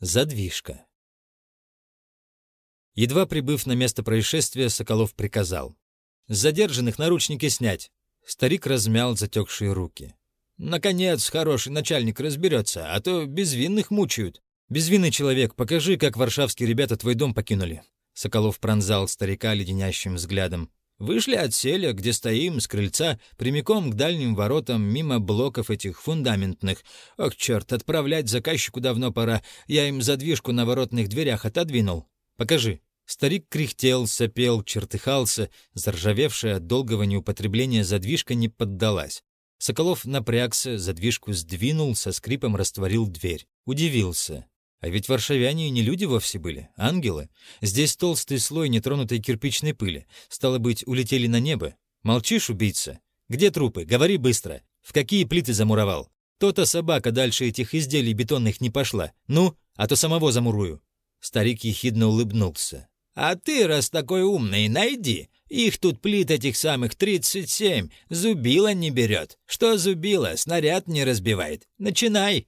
Задвижка. Едва прибыв на место происшествия, Соколов приказал. «С задержанных наручники снять». Старик размял затекшие руки. «Наконец, хороший начальник разберется, а то безвинных мучают. Безвинный человек, покажи, как варшавские ребята твой дом покинули». Соколов пронзал старика леденящим взглядом. Вышли от селя, где стоим, с крыльца, прямиком к дальним воротам, мимо блоков этих фундаментных. Ох, черт, отправлять заказчику давно пора. Я им задвижку на воротных дверях отодвинул. Покажи. Старик кряхтел, сопел, чертыхался. Заржавевшая от долгого неупотребления задвижка не поддалась. Соколов напрягся, задвижку сдвинул, со скрипом растворил дверь. Удивился. А ведь варшавяне не люди вовсе были, ангелы. Здесь толстый слой нетронутой кирпичной пыли. Стало быть, улетели на небо. Молчишь, убийца? Где трупы? Говори быстро. В какие плиты замуровал? То-то собака дальше этих изделий бетонных не пошла. Ну, а то самого замурую. Старик ехидно улыбнулся. «А ты, раз такой умный, найди. Их тут плит этих самых тридцать семь. Зубила не берет. Что зубила, снаряд не разбивает. Начинай!»